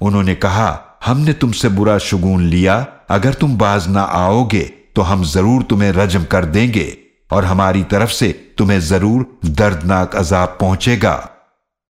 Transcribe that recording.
उन्होंने कहा, हमने तुमसे बुरा शगुन लिया। अगर तुम बाज ना आओगे तो हम ज़रूर तुम्हें रजम कर देंगे और हमारी तरफ़ से तुम्हें ज़रूर दर्दनाक अजाब पहुंचेगा।